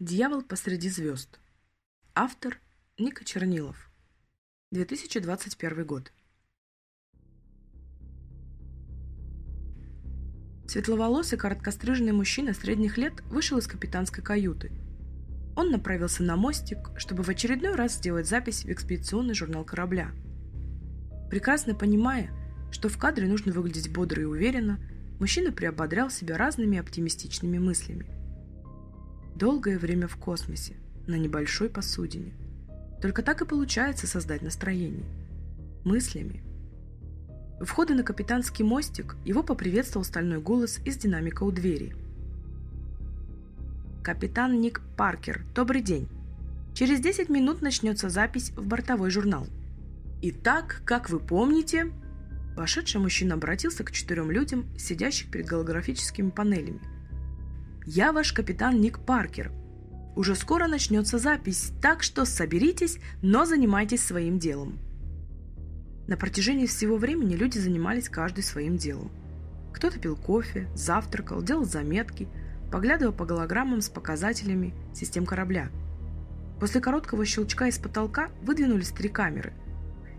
Дьявол посреди звезд. Автор Ника Чернилов. 2021 год. Светловолосый короткостриженный мужчина средних лет вышел из капитанской каюты. Он направился на мостик, чтобы в очередной раз сделать запись в экспедиционный журнал корабля. Прекрасно понимая, что в кадре нужно выглядеть бодро и уверенно, мужчина приободрял себя разными оптимистичными мыслями. Долгое время в космосе, на небольшой посудине. Только так и получается создать настроение. Мыслями, у входа на капитанский мостик его поприветствовал стальной голос из динамика у двери. «Капитан Ник Паркер, добрый день. Через 10 минут начнется запись в бортовой журнал. Итак, как вы помните...» Вошедший мужчина обратился к четырем людям, сидящих перед голографическими панелями. «Я ваш капитан Ник Паркер. Уже скоро начнется запись, так что соберитесь, но занимайтесь своим делом». На протяжении всего времени люди занимались каждый своим делом. Кто-то пил кофе, завтракал, делал заметки, поглядывал по голограммам с показателями систем корабля. После короткого щелчка из потолка выдвинулись три камеры.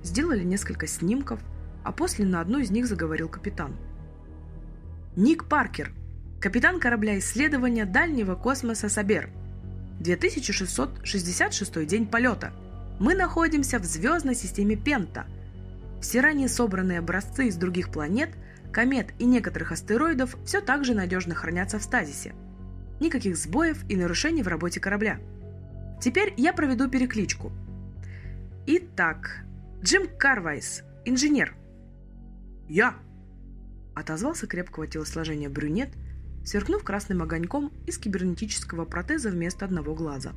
Сделали несколько снимков, а после на одной из них заговорил капитан. Ник Паркер, капитан корабля исследования дальнего космоса Сабер. 2666 день полета. Мы находимся в звездной системе Пента – все ранее собранные образцы из других планет, комет и некоторых астероидов все так же надежно хранятся в стазисе. Никаких сбоев и нарушений в работе корабля. Теперь я проведу перекличку. Итак, Джим Карвайс, инженер. Я! Отозвался крепкого телосложения брюнет, сверкнув красным огоньком из кибернетического протеза вместо одного глаза.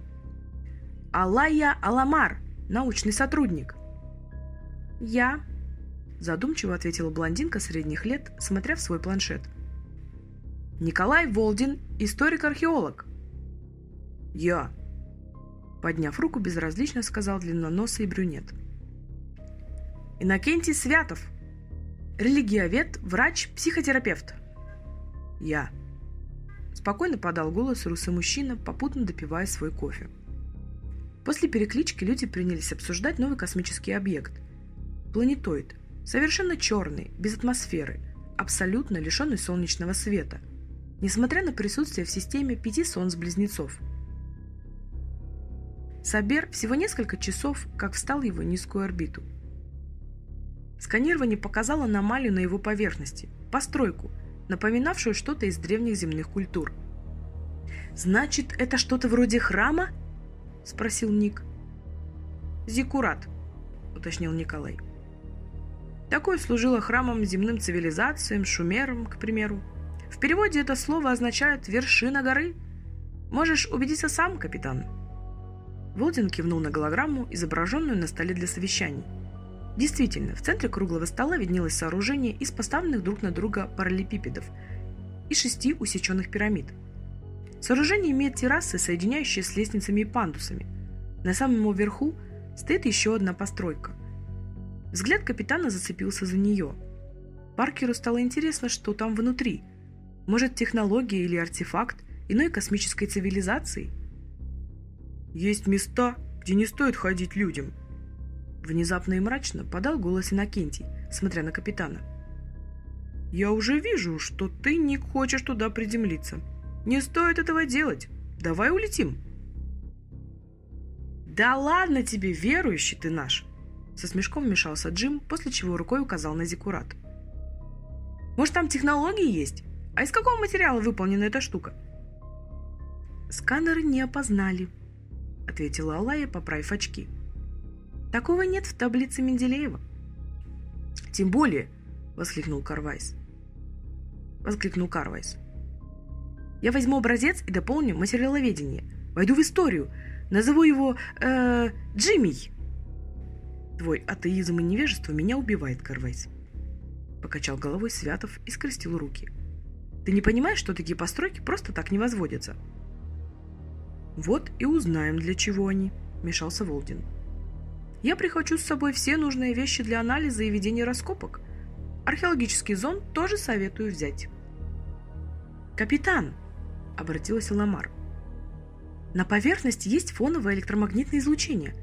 Алая Аламар, научный сотрудник. Я, Задумчиво ответила блондинка средних лет, смотря в свой планшет. Николай Волдин, историк-археолог. Я. Подняв руку, безразлично сказал длинноносый брюнет. Иннокентий Святов, религиовед, врач, психотерапевт. Я. Спокойно подал голос русый мужчина, попутно допивая свой кофе. После переклички люди принялись обсуждать новый космический объект – планетоид – Совершенно черный, без атмосферы, абсолютно лишенный солнечного света, несмотря на присутствие в системе пяти солнц-близнецов. Сабер всего несколько часов, как встал в его низкую орбиту. Сканирование показало аномалию на его поверхности, постройку, напоминавшую что-то из древних земных культур. «Значит, это что-то вроде храма?» – спросил Ник. «Зиккурат», – уточнил Николай. Такое служило храмом земным цивилизациям, шумерам, к примеру. В переводе это слово означает «вершина горы». Можешь убедиться сам, капитан. Волдин кивнул на голограмму, изображенную на столе для совещаний. Действительно, в центре круглого стола виднелось сооружение из поставленных друг на друга параллелепипедов и шести усеченных пирамид. Сооружение имеет террасы, соединяющие с лестницами и пандусами. На самом верху стоит еще одна постройка. Взгляд капитана зацепился за нее. Паркеру стало интересно, что там внутри. Может, технология или артефакт иной космической цивилизации? «Есть места, где не стоит ходить людям», Внезапно и мрачно подал голос Иннокентий, смотря на капитана. «Я уже вижу, что ты не хочешь туда приземлиться. Не стоит этого делать. Давай улетим». «Да ладно тебе, верующий ты наш!» Со смешком вмешался Джим, после чего рукой указал на Зикурат. «Может, там технологии есть? А из какого материала выполнена эта штука?» «Сканеры не опознали», — ответила Алая, поправив очки. «Такого нет в таблице Менделеева». «Тем более», — воскликнул Карвайс. Воскликнул Карвайс. «Я возьму образец и дополню материаловедение. Войду в историю. Назову его э, Джимми». Твой атеизм и невежество меня убивает, Карвайс. Покачал головой Святов и скрестил руки. Ты не понимаешь, что такие постройки просто так не возводятся? Вот и узнаем, для чего они, мешался Волдин. Я прихвачу с собой все нужные вещи для анализа и ведения раскопок. Археологический зонд тоже советую взять. «Капитан!» — обратилась Ламар. На поверхности есть фоновое электромагнитное излучение.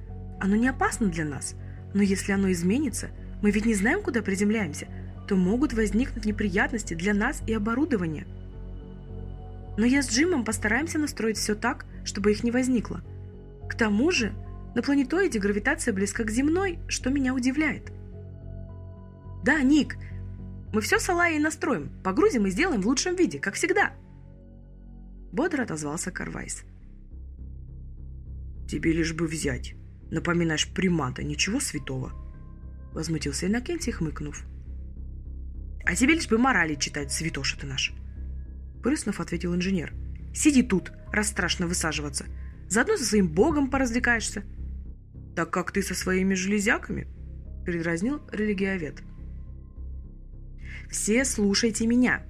Оно не опасно для нас, но если оно изменится, мы ведь не знаем, куда приземляемся, то могут возникнуть неприятности для нас и оборудования. Но я с Джимом постараемся настроить все так, чтобы их не возникло. К тому же, на планетоиде гравитация близка к земной, что меня удивляет. Да, Ник, мы все с Алайей настроим, погрузим и сделаем в лучшем виде, как всегда. Бодро отозвался Карвайс. Тебе лишь бы взять. Напоминаешь примата, ничего святого. Возмутился Иннокентий, хмыкнув. А тебе лишь бы морали читать, святоша ты наш. Прыснув, ответил инженер. Сиди тут, раз страшно высаживаться. Заодно со своим богом поразвлекаешься. Так как ты со своими железяками? Передразнил религиовед. Все слушайте меня,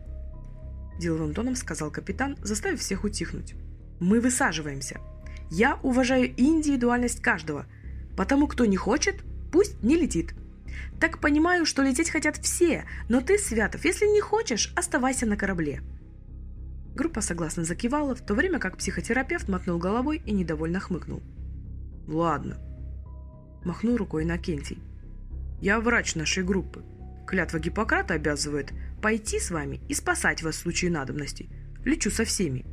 деловым тоном сказал капитан, заставив всех утихнуть. Мы высаживаемся. Я уважаю индивидуальность каждого, потому кто не хочет, пусть не летит. Так понимаю, что лететь хотят все, но ты, Святов, если не хочешь, оставайся на корабле. Группа согласно закивала, в то время как психотерапевт мотнул головой и недовольно хмыкнул. «Ладно», – махнул рукой Накентий. «Я врач нашей группы. Клятва Гиппократа обязывает пойти с вами и спасать вас в случае надобности. Лечу со всеми».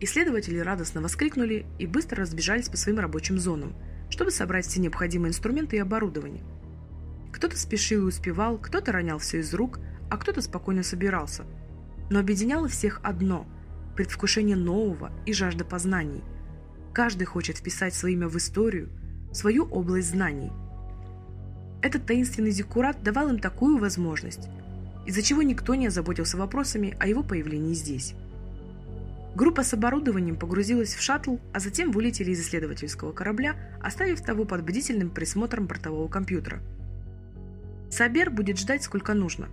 Исследователи радостно воскликнули и быстро разбежались по своим рабочим зонам, чтобы собрать все необходимые инструменты и оборудование. Кто-то спешил и успевал, кто-то ронял все из рук, а кто-то спокойно собирался. Но объединяло всех одно – предвкушение нового и жажда познаний. Каждый хочет вписать свое имя в историю, свою область знаний. Этот таинственный зиккурат давал им такую возможность, из-за чего никто не озаботился вопросами о его появлении здесь. Группа с оборудованием погрузилась в шаттл, а затем вылетели из исследовательского корабля, оставив того под бдительным присмотром бортового компьютера. Сабер будет ждать сколько нужно.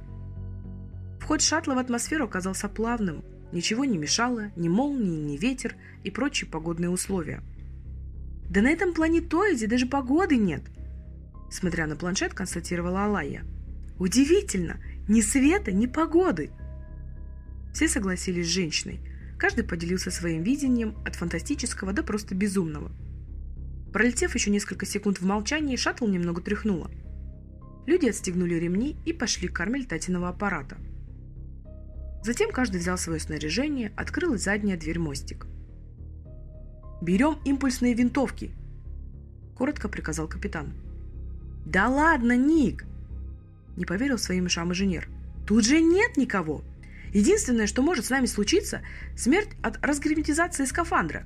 Вход шаттла в атмосферу оказался плавным, ничего не мешало, ни молнии, ни ветер и прочие погодные условия. «Да на этом планетоиде даже погоды нет!» Смотря на планшет, констатировала Алая. «Удивительно! Ни света, ни погоды!» Все согласились с женщиной, Каждый поделился своим видением от фантастического до просто безумного. Пролетев еще несколько секунд в молчании, шаттл немного тряхнуло. Люди отстегнули ремни и пошли к корме летательного аппарата. Затем каждый взял свое снаряжение, открылась задняя дверь мостик. «Берем импульсные винтовки!» – коротко приказал капитан. «Да ладно, Ник!» – не поверил своим ушам инженер. «Тут же нет никого!» Единственное, что может с нами случиться – смерть от разгерметизации скафандра.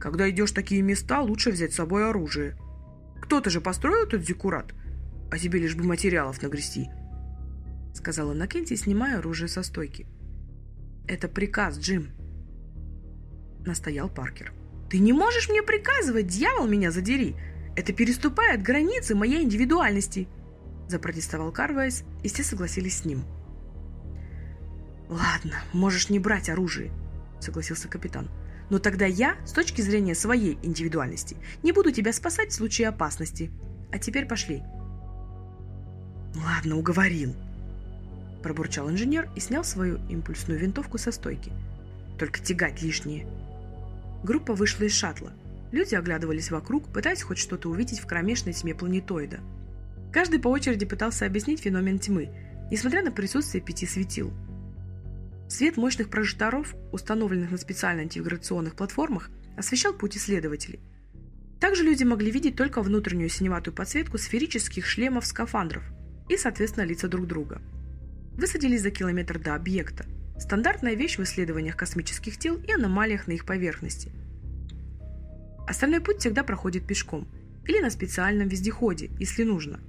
Когда идешь в такие места, лучше взять с собой оружие. Кто-то же построил этот декурат, а тебе лишь бы материалов нагрести. Сказала Накенти, снимая оружие со стойки. Это приказ, Джим. Настоял Паркер. Ты не можешь мне приказывать, дьявол меня задери. Это переступает границы моей индивидуальности. Запротестовал Карвайс, и все согласились с ним. «Ладно, можешь не брать оружие», — согласился капитан. «Но тогда я, с точки зрения своей индивидуальности, не буду тебя спасать в случае опасности. А теперь пошли». «Ладно, уговорил», — пробурчал инженер и снял свою импульсную винтовку со стойки. «Только тягать лишнее». Группа вышла из шаттла. Люди оглядывались вокруг, пытаясь хоть что-то увидеть в кромешной тьме планетоида. Каждый по очереди пытался объяснить феномен тьмы, несмотря на присутствие пяти светил — Свет мощных прожекторов, установленных на специальных интеграционных платформах, освещал путь исследователей. Также люди могли видеть только внутреннюю синеватую подсветку сферических шлемов скафандров и, соответственно, лица друг друга. Высадились за километр до объекта. Стандартная вещь в исследованиях космических тел и аномалиях на их поверхности. Остальной путь всегда проходит пешком или на специальном вездеходе, если нужно.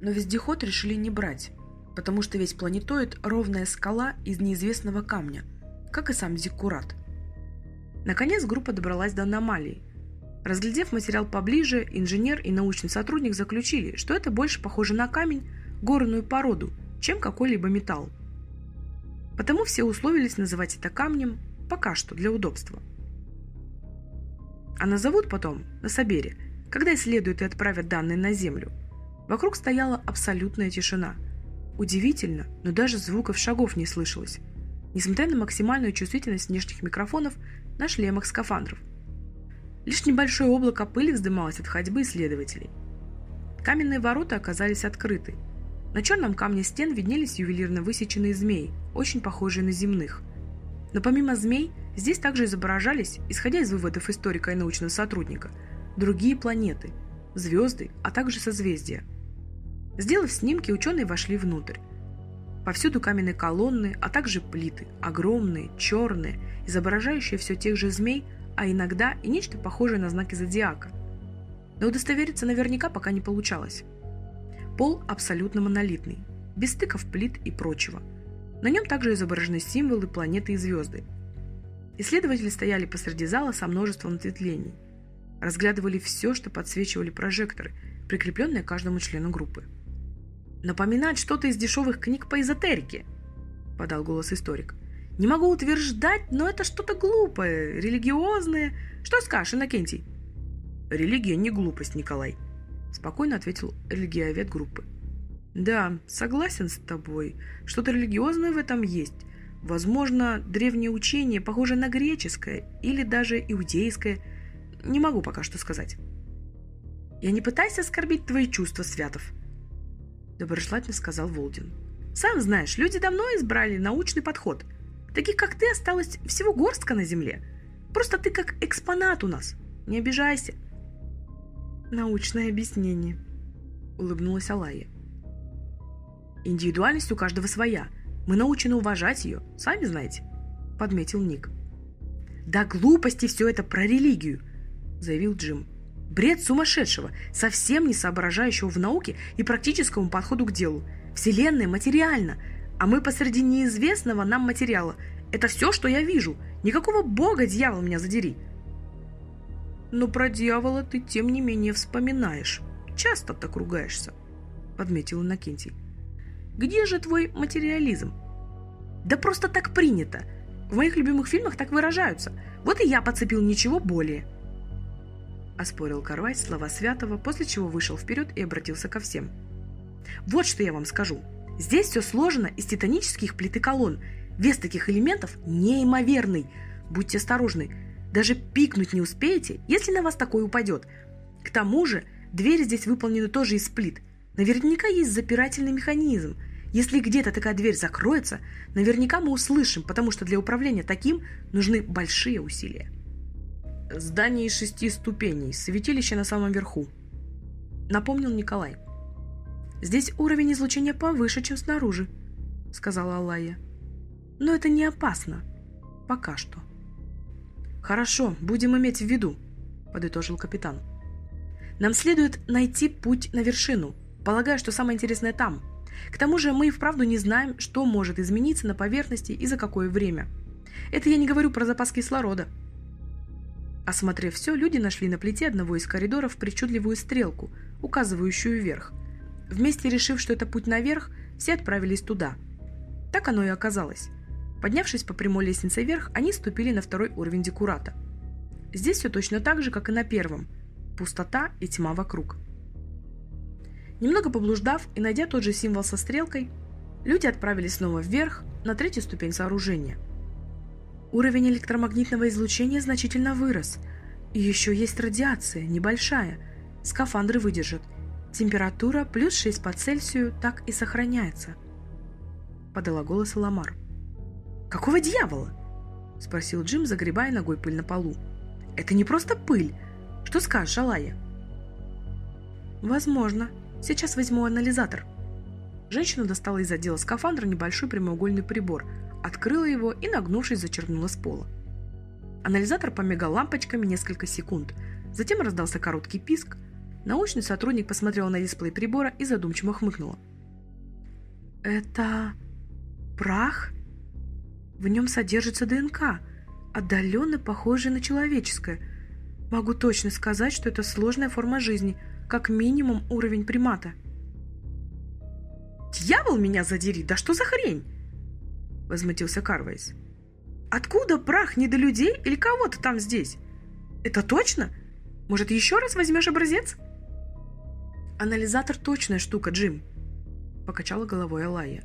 Но вездеход решили не брать, потому что весь планетоид – ровная скала из неизвестного камня, как и сам Зиккурат. Наконец группа добралась до аномалии. Разглядев материал поближе, инженер и научный сотрудник заключили, что это больше похоже на камень, горную породу, чем какой-либо металл. Потому все условились называть это камнем пока что для удобства. А назовут потом, на Сабере, когда исследуют и отправят данные на Землю. Вокруг стояла абсолютная тишина – Удивительно, но даже звуков шагов не слышалось. несмотря на максимальную чувствительность внешних микрофонов на шлемах скафандров. Лишь небольшое облако пыли вздымалось от ходьбы исследователей. Каменные ворота оказались открыты. На черном камне стен виднелись ювелирно высеченные змеи, очень похожие на земных. Но помимо змей, здесь также изображались, исходя из выводов историка и научного сотрудника, другие планеты, звезды, а также созвездия. Сделав снимки, ученые вошли внутрь. Повсюду каменные колонны, а также плиты, огромные, черные, изображающие все тех же змей, а иногда и нечто похожее на знаки зодиака. Но удостовериться наверняка пока не получалось. Пол абсолютно монолитный, без стыков плит и прочего. На нем также изображены символы, планеты и звезды. Исследователи стояли посреди зала со множеством ответвлений. Разглядывали все, что подсвечивали прожекторы, прикрепленные каждому члену группы. «Напоминать что-то из дешевых книг по эзотерике», — подал голос историк. «Не могу утверждать, но это что-то глупое, религиозное. Что скажешь, Иннокентий?» «Религия не глупость, Николай», — спокойно ответил религиовед группы. «Да, согласен с тобой. Что-то религиозное в этом есть. Возможно, древнее учение похоже на греческое или даже иудейское. Не могу пока что сказать». «Я не пытаюсь оскорбить твои чувства, Святов», доброжелательно сказал Волдин. Сам знаешь, люди давно избрали научный подход. Таких, как ты, осталось всего горстка на земле. Просто ты как экспонат у нас. Не обижайся. Научное объяснение, улыбнулась Алая. Индивидуальность у каждого своя. Мы научены уважать ее, сами знаете, подметил Ник. Да глупости все это про религию, заявил Джим. Бред сумасшедшего, совсем не соображающего в науке и практическому подходу к делу. Вселенная материальна, а мы посреди неизвестного нам материала. Это все, что я вижу. Никакого бога, дьявол, меня задери. Но про дьявола ты, тем не менее, вспоминаешь. Часто так ругаешься, подметил Иннокентий. Где же твой материализм? Да просто так принято. В моих любимых фильмах так выражаются. Вот и я подцепил ничего более оспорил Карвай слова Святого, после чего вышел вперед и обратился ко всем. «Вот что я вам скажу. Здесь все сложено из титанических плит и колонн. Вес таких элементов неимоверный. Будьте осторожны. Даже пикнуть не успеете, если на вас такое упадет. К тому же, двери здесь выполнены тоже из плит. Наверняка есть запирательный механизм. Если где-то такая дверь закроется, наверняка мы услышим, потому что для управления таким нужны большие усилия. Здание из шести ступеней, святилище на самом верху. Напомнил Николай. Здесь уровень излучения повыше, чем снаружи, сказала Алая. Но это не опасно. Пока что. Хорошо, будем иметь в виду, подытожил капитан. Нам следует найти путь на вершину. Полагаю, что самое интересное там. К тому же мы и вправду не знаем, что может измениться на поверхности и за какое время. Это я не говорю про запас кислорода. Осмотрев все, люди нашли на плите одного из коридоров причудливую стрелку, указывающую вверх. Вместе решив, что это путь наверх, все отправились туда. Так оно и оказалось. Поднявшись по прямой лестнице вверх, они ступили на второй уровень декурата. Здесь все точно так же, как и на первом. Пустота и тьма вокруг. Немного поблуждав и найдя тот же символ со стрелкой, люди отправились снова вверх, на третью ступень сооружения – Уровень электромагнитного излучения значительно вырос. И еще есть радиация, небольшая. Скафандры выдержат. Температура плюс 6 по Цельсию так и сохраняется. Подала голос Ламар. «Какого дьявола?» Спросил Джим, загребая ногой пыль на полу. «Это не просто пыль. Что скажешь, Алая?» «Возможно. Сейчас возьму анализатор». Женщина достала из отдела скафандра небольшой прямоугольный прибор – открыла его и, нагнувшись, зачерпнула с пола. Анализатор помигал лампочками несколько секунд. Затем раздался короткий писк. Научный сотрудник посмотрел на дисплей прибора и задумчиво хмыкнула. «Это... прах? В нем содержится ДНК, отдаленно похожая на человеческое. Могу точно сказать, что это сложная форма жизни, как минимум уровень примата». «Дьявол меня задери! Да что за хрень?» — возмутился Карвейс. «Откуда прах не до людей или кого-то там здесь? Это точно? Может, еще раз возьмешь образец?» «Анализатор — точная штука, Джим», — покачала головой Алая.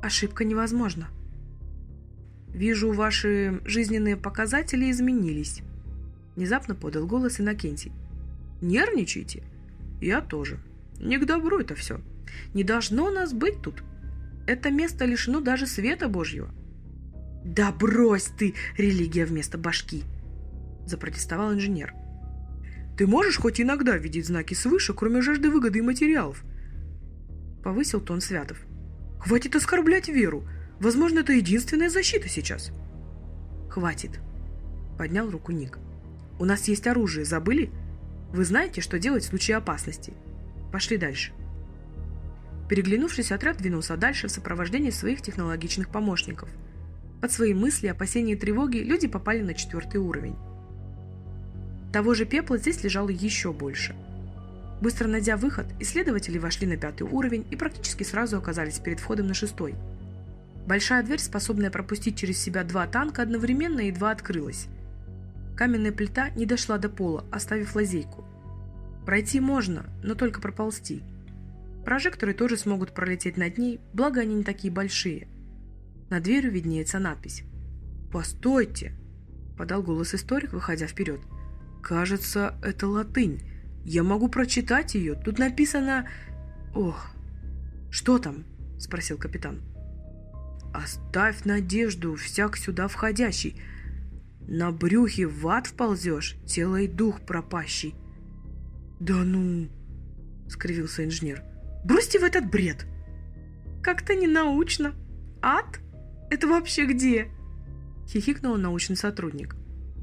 «Ошибка невозможна». Вижу, ваши жизненные показатели изменились. Внезапно подал голос Иннокентий. Нервничаете? Я тоже. Не к добру это все. Не должно нас быть тут. Это место лишено даже света Божьего. Да брось ты, религия вместо башки! Запротестовал инженер. Ты можешь хоть иногда видеть знаки свыше, кроме жажды выгоды и материалов? Повысил тон Святов. Хватит оскорблять веру. Возможно, это единственная защита сейчас. Хватит. Поднял руку Ник. У нас есть оружие, забыли? Вы знаете, что делать в случае опасности. Пошли дальше. Переглянувшись, отряд двинулся дальше в сопровождении своих технологичных помощников. Под свои мысли, опасения и тревоги люди попали на четвертый уровень. Того же пепла здесь лежало еще больше. Быстро найдя выход, исследователи вошли на пятый уровень и практически сразу оказались перед входом на шестой. Большая дверь, способная пропустить через себя два танка, одновременно едва открылась. Каменная плита не дошла до пола, оставив лазейку. Пройти можно, но только проползти. Прожекторы тоже смогут пролететь над ней, благо они не такие большие. На дверью виднеется надпись. «Постойте!» – подал голос историк, выходя вперед. «Кажется, это латынь. Я могу прочитать ее. Тут написано... Ох, что там?» – спросил капитан. «Оставь надежду, всяк сюда входящий. На брюхе в ад вползешь, тело и дух пропащий». «Да ну!» – скривился инженер. «Бросьте в этот бред!» «Как-то ненаучно. Ад? Это вообще где?» – хихикнул научный сотрудник.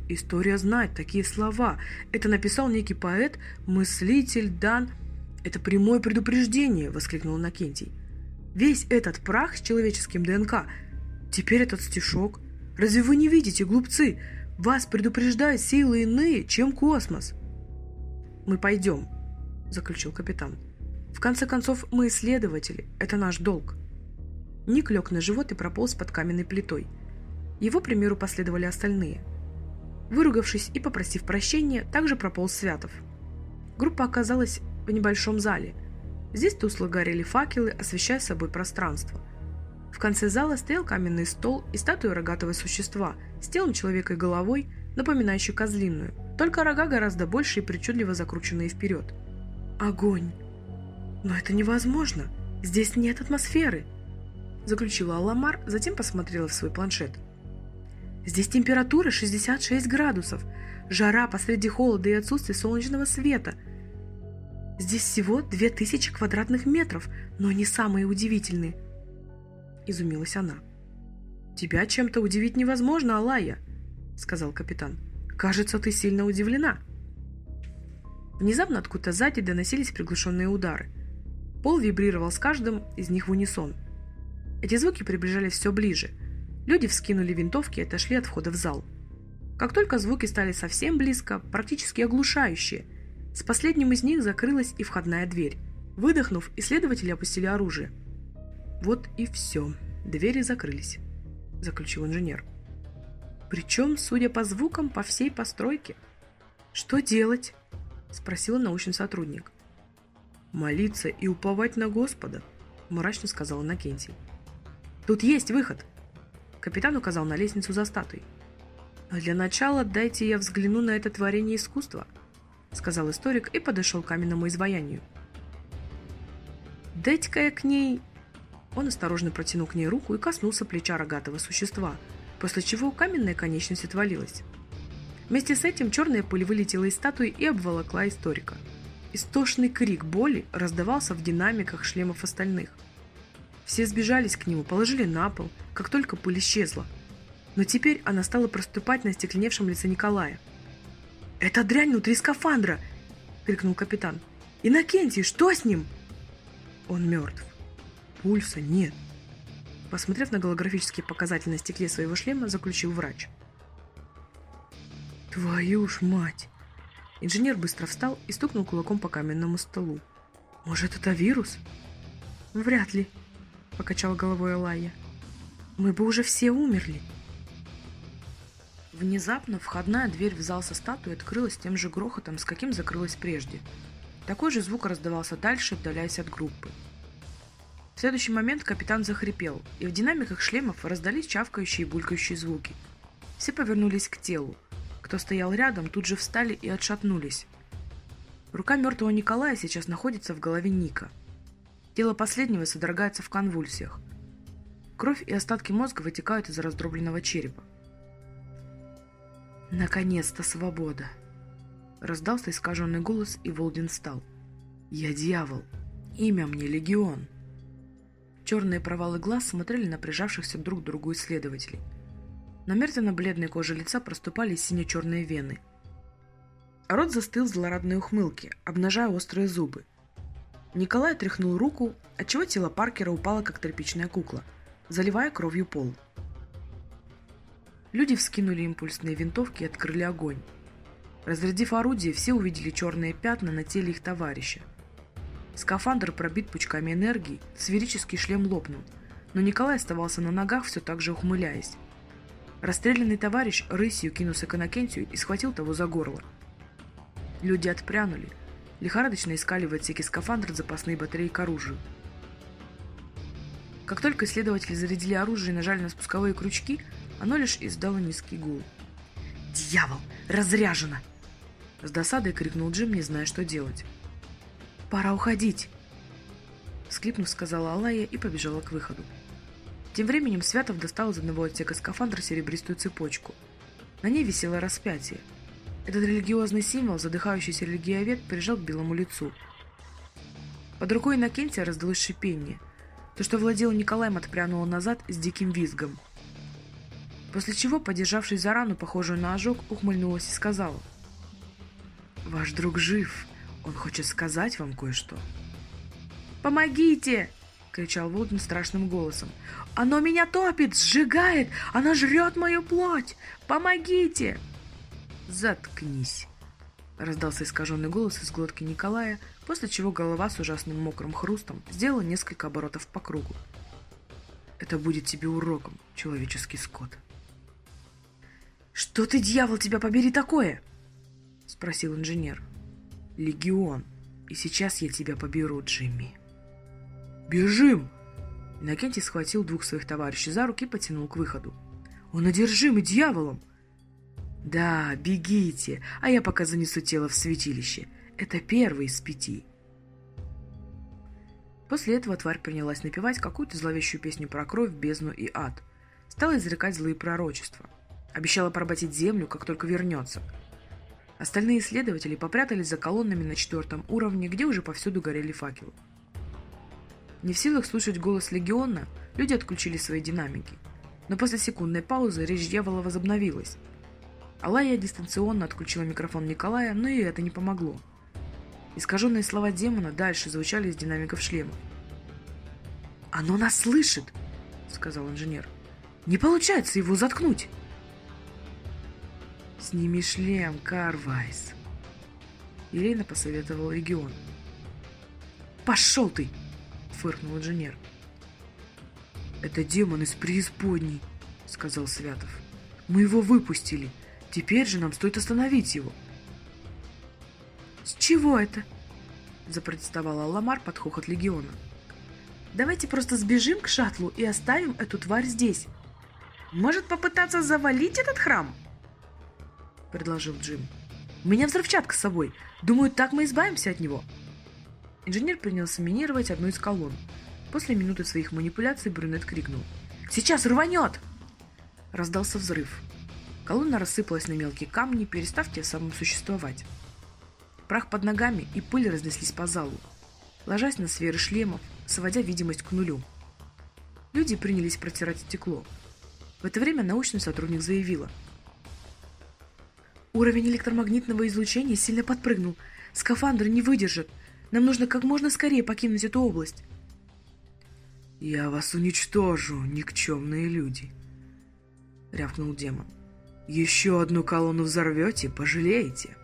История знает такие слова. Это написал некий поэт, мыслитель Дан. Это прямое предупреждение, воскликнул Накентий. Весь этот прах с человеческим ДНК. Теперь этот стишок. Разве вы не видите, глупцы? Вас предупреждают силы иные, чем космос. Мы пойдем, заключил капитан. В конце концов, мы исследователи. Это наш долг. Ник лег на живот и прополз под каменной плитой. Его примеру последовали остальные – Выругавшись и попросив прощения, также прополз Святов. Группа оказалась в небольшом зале. Здесь тусло горели факелы, освещая собой пространство. В конце зала стоял каменный стол и статуя рогатого существа с телом человека и головой, напоминающей козлиную, только рога гораздо больше и причудливо закрученные вперед. Огонь! Но это невозможно! Здесь нет атмосферы! Заключила Алламар, затем посмотрела в свой планшет – Здесь температура 66 градусов, жара посреди холода и отсутствия солнечного света. Здесь всего 2000 квадратных метров, но они самые удивительные. Изумилась она. «Тебя чем-то удивить невозможно, Алая», — сказал капитан. «Кажется, ты сильно удивлена». Внезапно откуда-то сзади доносились приглушенные удары. Пол вибрировал с каждым из них в унисон. Эти звуки приближались все ближе — Люди вскинули винтовки и отошли от входа в зал. Как только звуки стали совсем близко, практически оглушающие, с последним из них закрылась и входная дверь. Выдохнув, исследователи опустили оружие. «Вот и все. Двери закрылись», – заключил инженер. «Причем, судя по звукам, по всей постройке». «Что делать?» – спросил научный сотрудник. «Молиться и уповать на Господа», – мрачно сказал Накентий. «Тут есть выход», Капитан указал на лестницу за статуей. «Но для начала дайте я взгляну на это творение искусства», сказал историк и подошел к каменному изваянию. «Дайте-ка я к ней...» Он осторожно протянул к ней руку и коснулся плеча рогатого существа, после чего каменная конечность отвалилась. Вместе с этим черная пыль вылетела из статуи и обволокла историка. Истошный крик боли раздавался в динамиках шлемов остальных – все сбежались к нему, положили на пол, как только пыль исчезла. Но теперь она стала проступать на стекленевшем лице Николая. «Это дрянь внутри скафандра!» – крикнул капитан. «Иннокентий, что с ним?» «Он мертв. Пульса нет». Посмотрев на голографические показатели на стекле своего шлема, заключил врач. «Твою ж мать!» Инженер быстро встал и стукнул кулаком по каменному столу. «Может, это вирус?» «Вряд ли», — покачал головой Элайя. «Мы бы уже все умерли». Внезапно входная дверь в зал со статуей открылась тем же грохотом, с каким закрылась прежде. Такой же звук раздавался дальше, отдаляясь от группы. В следующий момент капитан захрипел, и в динамиках шлемов раздались чавкающие и булькающие звуки. Все повернулись к телу. Кто стоял рядом, тут же встали и отшатнулись. Рука мертвого Николая сейчас находится в голове Ника. Тело последнего содрогается в конвульсиях. Кровь и остатки мозга вытекают из раздробленного черепа. «Наконец-то свобода!» Раздался искаженный голос, и Волдин встал. «Я дьявол. Имя мне Легион». Черные провалы глаз смотрели на прижавшихся друг к другу исследователей. На мертвенно-бледной коже лица проступали сине-черные вены. Рот застыл в злорадной ухмылке, обнажая острые зубы. Николай тряхнул руку, отчего тело Паркера упало, как тряпичная кукла, заливая кровью пол. Люди вскинули импульсные винтовки и открыли огонь. Разрядив орудие, все увидели черные пятна на теле их товарища – Скафандр пробит пучками энергии, сферический шлем лопнул, но Николай оставался на ногах, все так же ухмыляясь. Расстрелянный товарищ рысью кинулся к Иннокентию и схватил того за горло. Люди отпрянули, лихорадочно искали в отсеке скафандра запасные батареи к оружию. Как только исследователи зарядили оружие и нажали на спусковые крючки, оно лишь издало низкий гул. «Дьявол! Разряжено!» С досадой крикнул Джим, не зная, что делать. «Пора уходить!» Склипнув, сказала Алая и побежала к выходу. Тем временем Святов достал из одного отсека скафандра серебристую цепочку. На ней висело распятие. Этот религиозный символ задыхающийся религиовед прижал к белому лицу. Под рукой Иннокентия раздалось шипение. То, что владел Николаем, отпрянуло назад с диким визгом. После чего, подержавшись за рану, похожую на ожог, ухмыльнулась и сказала. «Ваш друг жив!» Он хочет сказать вам кое-что. «Помогите!» — кричал Вуден страшным голосом. «Оно меня топит, сжигает! Оно жрет мою плоть! Помогите!» «Заткнись!» — раздался искаженный голос из глотки Николая, после чего голова с ужасным мокрым хрустом сделала несколько оборотов по кругу. «Это будет тебе уроком, человеческий скот!» «Что ты, дьявол, тебя побери такое?» — спросил инженер. Легион. И сейчас я тебя поберу, Джимми. Бежим! Иннокентий схватил двух своих товарищей за руки и потянул к выходу. Он одержим и дьяволом! Да, бегите, а я пока занесу тело в святилище. Это первый из пяти. После этого тварь принялась напевать какую-то зловещую песню про кровь, бездну и ад. Стала изрекать злые пророчества. Обещала поработить землю, как только вернется – Остальные исследователи попрятались за колоннами на четвертом уровне, где уже повсюду горели факелы. Не в силах слушать голос легиона, люди отключили свои динамики. Но после секундной паузы речь дьявола возобновилась. Алая дистанционно отключила микрофон Николая, но и это не помогло. Искаженные слова демона дальше звучали из динамиков шлема. «Оно нас слышит!» — сказал инженер. «Не получается его заткнуть!» «Сними шлем, Карвайс!» Елена посоветовал регион. «Пошел ты!» — фыркнул инженер. «Это демон из преисподней», — сказал Святов. «Мы его выпустили. Теперь же нам стоит остановить его». «С чего это?» — запротестовала Ламар под хохот легиона. «Давайте просто сбежим к шаттлу и оставим эту тварь здесь. Может попытаться завалить этот храм?» — предложил Джим. «У меня взрывчатка с собой. Думаю, так мы избавимся от него». Инженер принялся минировать одну из колонн. После минуты своих манипуляций Брюнет крикнул. «Сейчас рванет!» Раздался взрыв. Колонна рассыпалась на мелкие камни, перестав тем самым существовать. Прах под ногами и пыль разнеслись по залу, ложась на сферы шлемов, сводя видимость к нулю. Люди принялись протирать стекло. В это время научный сотрудник заявила – Уровень электромагнитного излучения сильно подпрыгнул. Скафандр не выдержит. Нам нужно как можно скорее покинуть эту область. «Я вас уничтожу, никчемные люди!» — рявкнул демон. «Еще одну колонну взорвете, пожалеете!»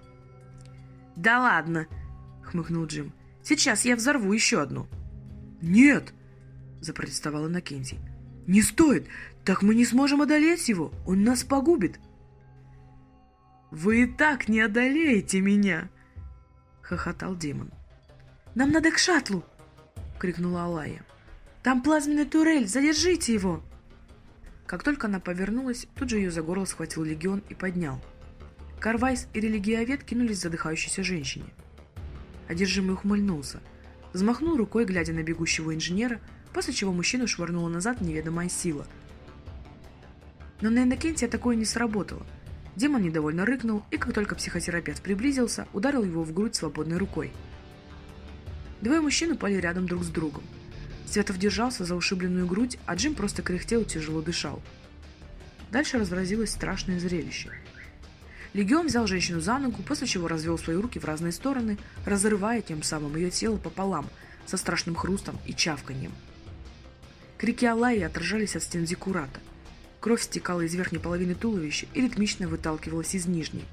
«Да ладно!» — хмыкнул Джим. «Сейчас я взорву еще одну!» «Нет!» — запротестовал Иннокентий. «Не стоит! Так мы не сможем одолеть его! Он нас погубит!» «Вы и так не одолеете меня!» — хохотал демон. «Нам надо к шаттлу!» — крикнула Алая. Там плазменная турель! Задержите его!» Как только она повернулась, тут же ее за горло схватил легион и поднял. Карвайс и религиовед кинулись к задыхающейся женщине. Одержимый ухмыльнулся, взмахнул рукой, глядя на бегущего инженера, после чего мужчину швырнула назад неведомая сила. Но на Иннокентия такое не сработало. Демон недовольно рыкнул, и как только психотерапевт приблизился, ударил его в грудь свободной рукой. Двое мужчин упали рядом друг с другом. Светов держался за ушибленную грудь, а Джим просто кряхтел и тяжело дышал. Дальше разразилось страшное зрелище. Легион взял женщину за ногу, после чего развел свои руки в разные стороны, разрывая тем самым ее тело пополам, со страшным хрустом и чавканием. Крики Аллаи отражались от стен Зикурата. Кровь стекала из верхней половины туловища и ритмично выталкивалась из нижней.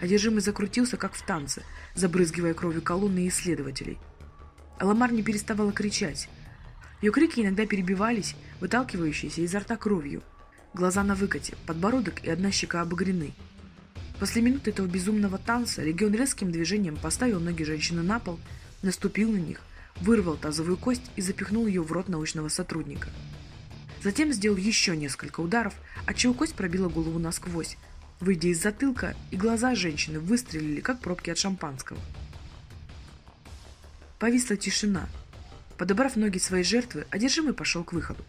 Одержимый закрутился, как в танце, забрызгивая кровью колонны исследователей – Ламар не переставала кричать. Ее крики иногда перебивались, выталкивающиеся изо рта кровью. Глаза на выкате, подбородок и одна щека обогрены. После минуты этого безумного танца легион резким движением поставил ноги женщины на пол, наступил на них, вырвал тазовую кость и запихнул ее в рот научного сотрудника. Затем сделал еще несколько ударов, отчего кость пробила голову насквозь, выйдя из затылка, и глаза женщины выстрелили, как пробки от шампанского. Повисла тишина. Подобрав ноги своей жертвы, одержимый пошел к выходу.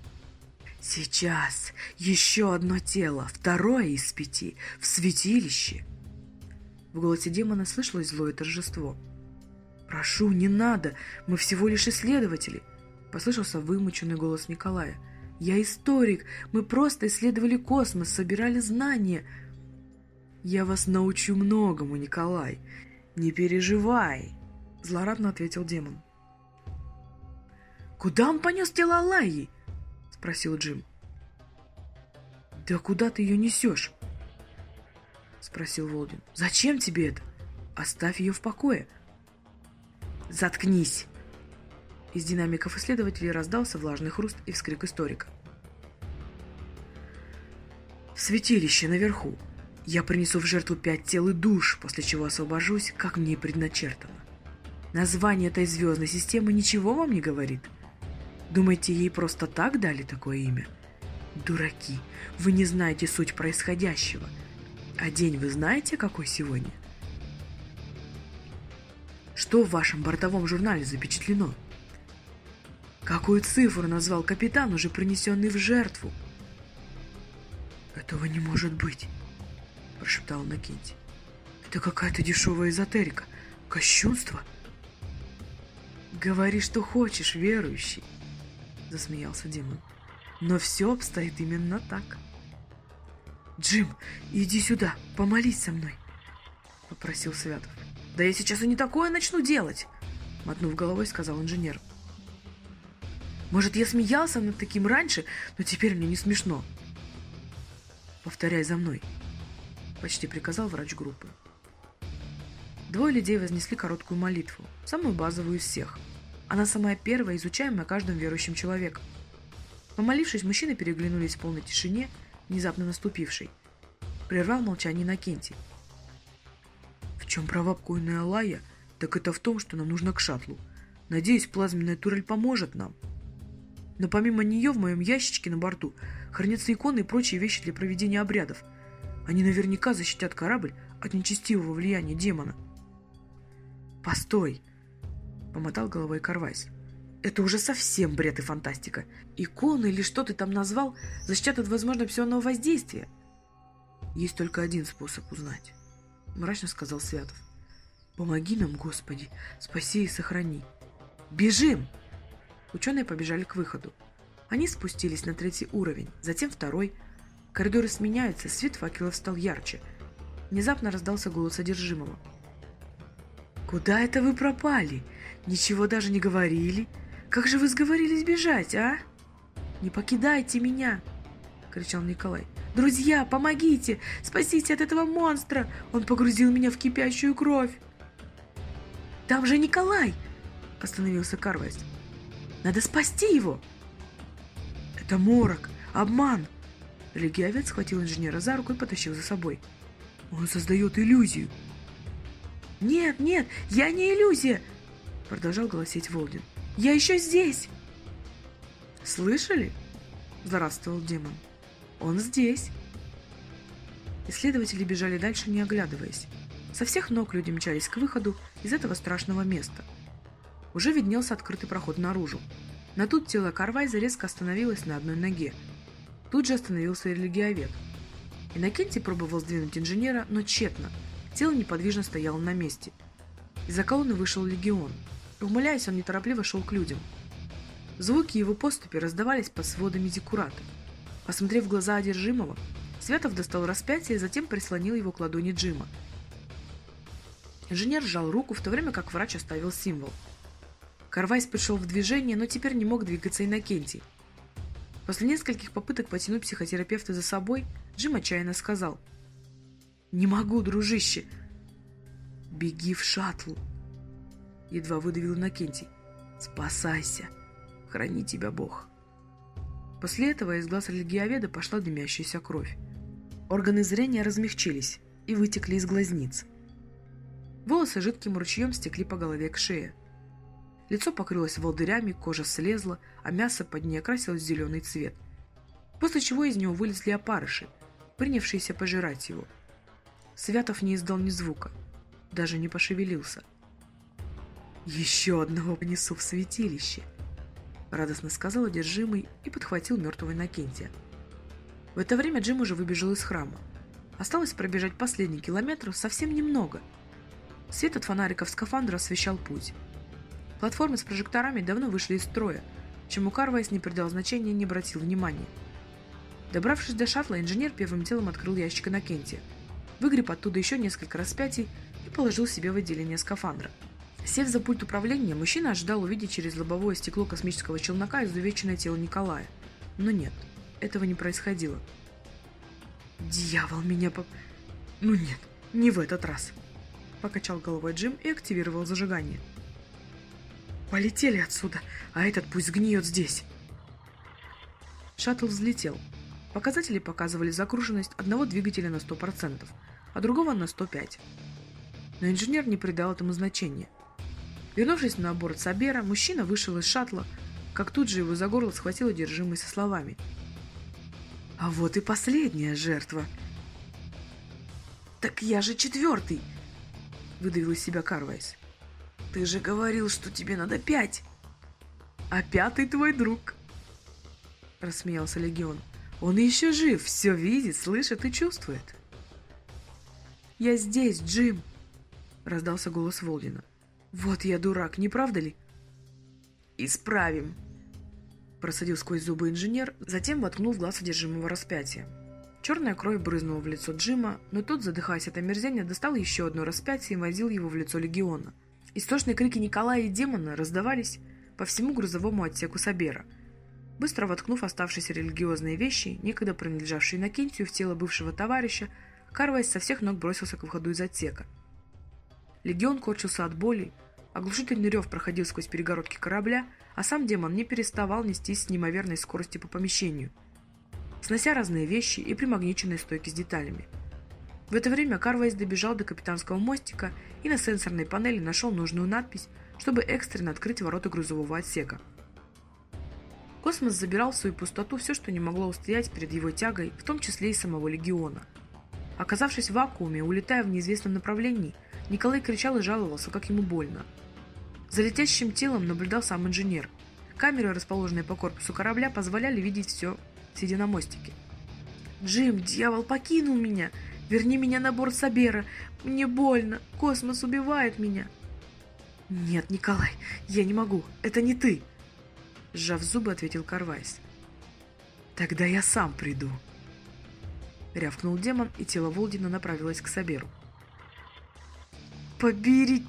«Сейчас еще одно тело, второе из пяти, в святилище!» В голосе демона слышалось злое торжество. «Прошу, не надо, мы всего лишь исследователи!» Послышался вымученный голос Николая. «Я историк, мы просто исследовали космос, собирали знания!» «Я вас научу многому, Николай, не переживай!» Злорадно ответил демон. «Куда он понес тело Аллаи?» Спросил Джим. «Да куда ты ее несешь?» Спросил Волдин. «Зачем тебе это? Оставь ее в покое». «Заткнись!» Из динамиков исследователей раздался влажный хруст и вскрик историка. «В святилище наверху. Я принесу в жертву пять тел и душ, после чего освобожусь, как мне предначертано. Название этой звездной системы ничего вам не говорит? Думаете, ей просто так дали такое имя? Дураки, вы не знаете суть происходящего. А день вы знаете, какой сегодня? Что в вашем бортовом журнале запечатлено? Какую цифру назвал капитан, уже принесенный в жертву? Этого не может быть, прошептал Накинти. Это какая-то дешевая эзотерика, кощунство — «Говори, что хочешь, верующий», — засмеялся демон. «Но все обстоит именно так». «Джим, иди сюда, помолись со мной», — попросил Святов. «Да я сейчас и не такое начну делать», — мотнув головой, сказал инженер. «Может, я смеялся над таким раньше, но теперь мне не смешно». «Повторяй за мной», — почти приказал врач группы. Двое людей вознесли короткую молитву, самую базовую из всех — она самая первая, изучаемая каждым верующим человеком. Помолившись, мужчины переглянулись в полной тишине, внезапно наступившей. Прервал молчание Накенти. В чем права покойная Алая, так это в том, что нам нужно к шаттлу. Надеюсь, плазменная турель поможет нам. Но помимо нее в моем ящичке на борту хранятся иконы и прочие вещи для проведения обрядов. Они наверняка защитят корабль от нечестивого влияния демона. «Постой!» Помотал головой Карвайс. Это уже совсем бред и фантастика. Иконы или что ты там назвал защитят от возможно псионного воздействия. Есть только один способ узнать. Мрачно сказал Святов. Помоги нам, Господи, спаси и сохрани. Бежим! Ученые побежали к выходу. Они спустились на третий уровень, затем второй. Коридоры сменяются, свет факелов стал ярче. Внезапно раздался голос одержимого. «Куда это вы пропали? Ничего даже не говорили. Как же вы сговорились бежать, а? Не покидайте меня!» — кричал Николай. «Друзья, помогите! Спасите от этого монстра! Он погрузил меня в кипящую кровь!» «Там же Николай!» — остановился Карвайс. «Надо спасти его!» «Это морок! Обман!» Легиовец схватил инженера за руку и потащил за собой. «Он создает иллюзию!» «Нет, нет, я не иллюзия!» Продолжал голосить Волдин. «Я еще здесь!» «Слышали?» – злорадствовал демон. «Он здесь!» Исследователи бежали дальше, не оглядываясь. Со всех ног люди мчались к выходу из этого страшного места. Уже виднелся открытый проход наружу. На тут тело Карвайза резко остановилось на одной ноге. Тут же остановился религиовед. Иннокентий пробовал сдвинуть инженера, но тщетно. Тело неподвижно стояло на месте. Из-за колонны вышел легион. Ухмыляясь, он неторопливо шел к людям. Звуки его поступи раздавались под сводами декурата. Посмотрев в глаза одержимого, Святов достал распятие и затем прислонил его к ладони Джима. Инженер сжал руку, в то время как врач оставил символ. Карвайс пришел в движение, но теперь не мог двигаться Иннокентий. После нескольких попыток потянуть психотерапевта за собой, Джим отчаянно сказал. «Не могу, дружище!» «Беги в шаттл!» Едва выдавил Иннокентий. «Спасайся! Храни тебя Бог!» После этого из глаз религиоведа пошла дымящаяся кровь. Органы зрения размягчились и вытекли из глазниц. Волосы жидким ручьем стекли по голове к шее. Лицо покрылось волдырями, кожа слезла, а мясо под ней окрасилось в зеленый цвет. После чего из него вылезли опарыши, принявшиеся пожирать его. Святов не издал ни звука, даже не пошевелился. «Еще одного понесу в святилище!» радостно сказал одержимый и подхватил мертвого Иннокентия. В это время Джим уже выбежал из храма. Осталось пробежать последний километр, совсем немного. Свет от фонариков скафандра освещал путь. Платформы с прожекторами давно вышли из строя, чему Карвайс не придал значения и не обратил внимания. Добравшись до шаттла, инженер первым делом открыл ящик Иннокентия, выгреб оттуда еще несколько распятий и положил себе в отделение скафандра. Сев за пульт управления, мужчина ожидал увидеть через лобовое стекло космического челнока изувеченное тело Николая. Но нет, этого не происходило. «Дьявол, меня по... Ну нет, не в этот раз!» Покачал головой Джим и активировал зажигание. «Полетели отсюда, а этот пусть сгниет здесь!» Шаттл взлетел. Показатели показывали загруженность одного двигателя на 100%, а другого на 105%. Но инженер не придал этому значения – Вернувшись на борт Сабера, мужчина вышел из шаттла, как тут же его за горло схватил одержимый со словами. «А вот и последняя жертва!» «Так я же четвертый!» — выдавил из себя Карвайс. «Ты же говорил, что тебе надо пять!» «А пятый твой друг!» — рассмеялся Легион. «Он еще жив, все видит, слышит и чувствует!» «Я здесь, Джим!» — раздался голос Волдина. Вот я дурак, не правда ли? Исправим. Просадил сквозь зубы инженер, затем воткнул в глаз одержимого распятия. Черная кровь брызнула в лицо Джима, но тот, задыхаясь от омерзения, достал еще одно распятие и возил его в лицо легиона. Истошные крики Николая и демона раздавались по всему грузовому отсеку Сабера. Быстро воткнув оставшиеся религиозные вещи, некогда принадлежавшие Накентию в тело бывшего товарища, Карвайс со всех ног бросился к выходу из отсека. Легион корчился от боли, Оглушительный рев проходил сквозь перегородки корабля, а сам демон не переставал нестись с неимоверной скоростью по помещению, снося разные вещи и примагниченные стойки с деталями. В это время Карвайс добежал до капитанского мостика и на сенсорной панели нашел нужную надпись, чтобы экстренно открыть ворота грузового отсека. Космос забирал в свою пустоту все, что не могло устоять перед его тягой, в том числе и самого Легиона. Оказавшись в вакууме, улетая в неизвестном направлении, Николай кричал и жаловался, как ему больно – за летящим телом наблюдал сам инженер. Камеры, расположенные по корпусу корабля, позволяли видеть все, сидя на мостике. «Джим, дьявол покинул меня! Верни меня на борт Сабера! Мне больно! Космос убивает меня!» «Нет, Николай, я не могу! Это не ты!» Сжав зубы, ответил Карвайс. «Тогда я сам приду!» Рявкнул демон, и тело Волдина направилось к Саберу. «Поберите!»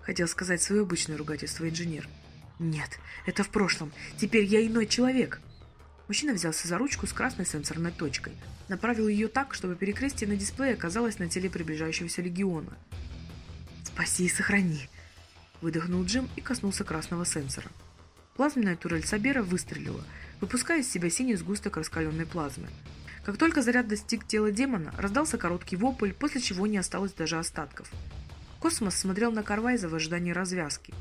Хотел сказать свое обычное ругательство инженер. Нет, это в прошлом. Теперь я иной человек. Мужчина взялся за ручку с красной сенсорной точкой. Направил ее так, чтобы перекрестие на дисплее оказалось на теле приближающегося легиона. «Спаси и сохрани!» Выдохнул Джим и коснулся красного сенсора. Плазменная турель Сабера выстрелила, выпуская из себя синий сгусток раскаленной плазмы. Как только заряд достиг тела демона, раздался короткий вопль, после чего не осталось даже остатков – Космос смотрел на Карвайза в ожидании развязки.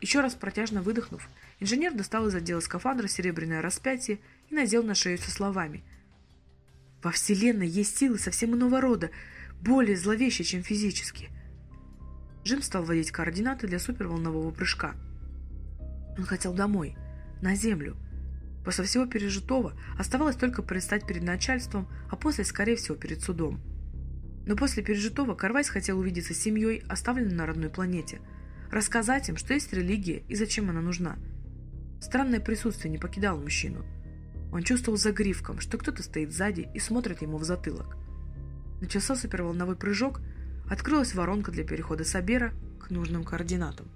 Еще раз протяжно выдохнув, инженер достал из отдела скафандра серебряное распятие и надел на шею со словами. «Во Вселенной есть силы совсем иного рода, более зловещие, чем физические». Джим стал вводить координаты для суперволнового прыжка. Он хотел домой, на Землю. После всего пережитого оставалось только предстать перед начальством, а после, скорее всего, перед судом. Но после пережитого Карвайс хотел увидеться с семьей, оставленной на родной планете – рассказать им, что есть религия и зачем она нужна. Странное присутствие не покидало мужчину. Он чувствовал за гривком, что кто-то стоит сзади и смотрит ему в затылок. Начался суперволновой прыжок, открылась воронка для перехода Сабера к нужным координатам.